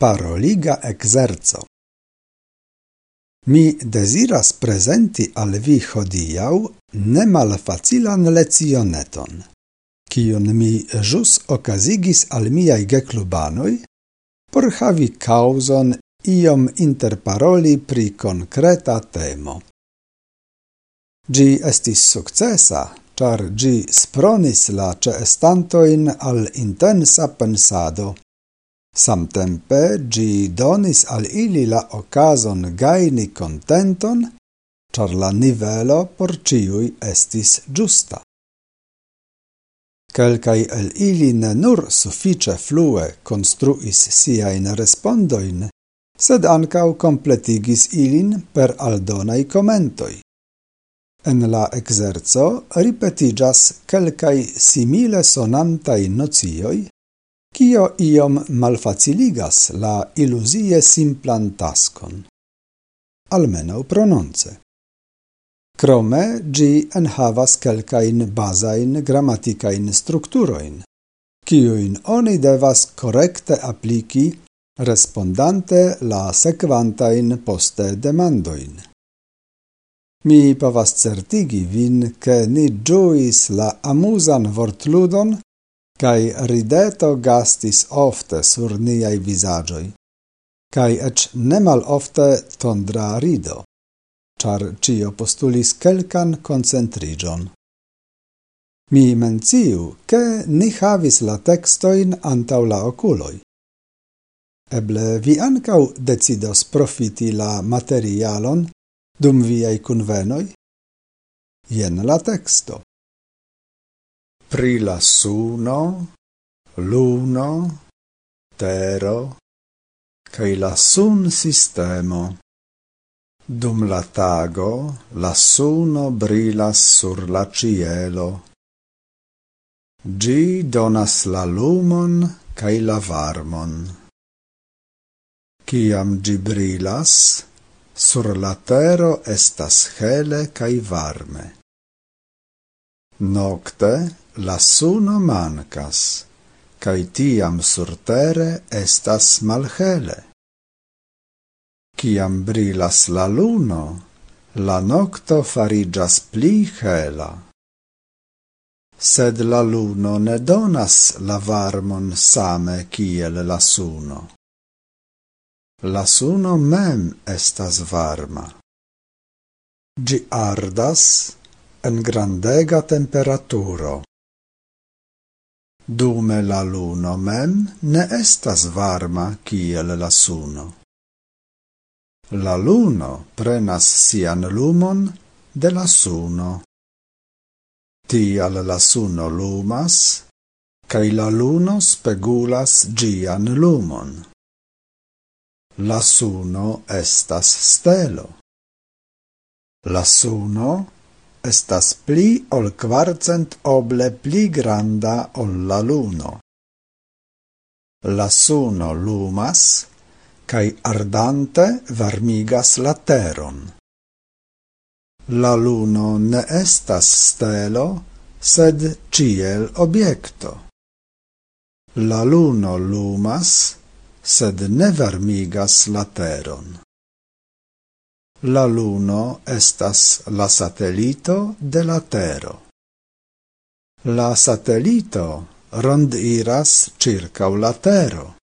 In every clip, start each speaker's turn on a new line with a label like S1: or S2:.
S1: paroliga exerzo. Mi desiras presenti al vi hodiau ne malfacilan lecioneton, cion mi jus okazigis al miai geclubanoi, por havi causon iom interparoli pri concreta temo. Gi estis successa, char gi spronis la ceestantoin al intensa pensado, Samtempe gi donis al ili la occasion gaini contenton, char la nivelo por ciui estis giusta. Quelcai el ili ne nur suffice flue construis siain respondoin, sed ancau completigis ilin per aldonai commentoi. En la exerzo ripetigas quelcai simile sonantai nocioi, kio iom malfaciligas la iluzie simplan taskon. Almenau prononce. Crome, gi enhavas calcain basain grammaticain strukturoin, kiuin oni devas correcte applici respondante la sequantain poste demandoin. Mi povas certigi vin che ni giois la amusan vortludon cae rideto gastis ofte sur niai visagioi, cae ec nemal ofte tondra rido, char cio postulis quelcan concentrigion. Mi menciu, che ni havis la textoin antau la oculoi. Eble vi ancau decidos profiti la materialon dum viei convenoi? Jen la texto pri la suno, luno, tero, cae la sun sistemo. Dum la tago la suno brilas sur la cielo. Gi donas la lumon cae la varmon. Ciam gi brilas, sur la tero estas hele cae varme. Nocte la suno mancas, cae tiam surtere estas malhele. Ciam brilas la luno, la nocto farigas pli hela. Sed la luno ne donas la varmon same kiel la suno. La suno mem estas varma. Gi ardas, en grandega temperaturo. Dume la luno mem ne estas varma kiel la suno. La luno prenas sian lumon de la suno. Tial la suno lumas, cae la luno spegulas gian lumon. La suno estas stelo. La suno estas pli ol quarcent oble pli granda ol la luno. La suno lumas, cae ardante varmigas la teron. La luno ne estas stelo, sed ciel obiecto. La luno lumas, sed ne varmigas la teron. La luno estas la satelito de la tero. La satelito rondiras circa la tero.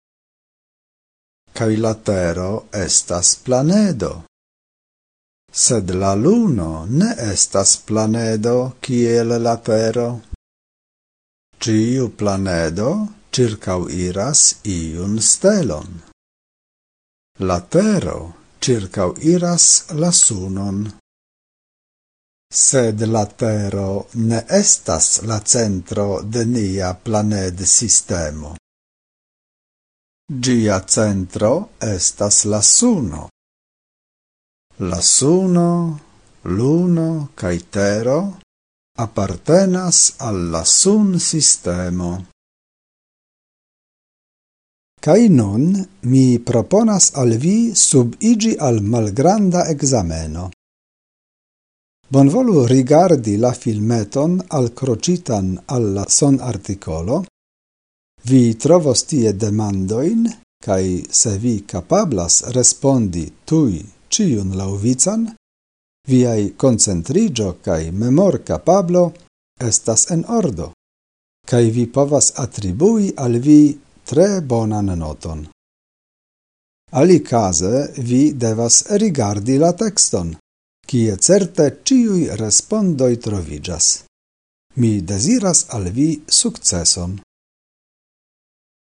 S1: Cai la tero estas planedo. Sed la luno ne estas planedo kiel la tero. Ciu planedo circauiras iun stelon. La tero circau iras la sunon. Sed la tero ne estas la centro de nia planed sistemo. Gia centro estas la suno. La suno, luno cae tero appartenas alla sun sistemo. Cai nun mi proponas al vi sub igi al malgranda exameno. Bonvolu rigardi la filmeton al crocitan alla son articolo. Vi trovos tie demandoin, cae se vi capablas respondi tui ciun lauvican, viai concentrigio cae memor capablo estas en ordo, cae vi povas attribui al vi tre bonan noton. Alicase vi devas rigardi la texton, kie certe ciui respondoi trovigas. Mi desiras al vi successon.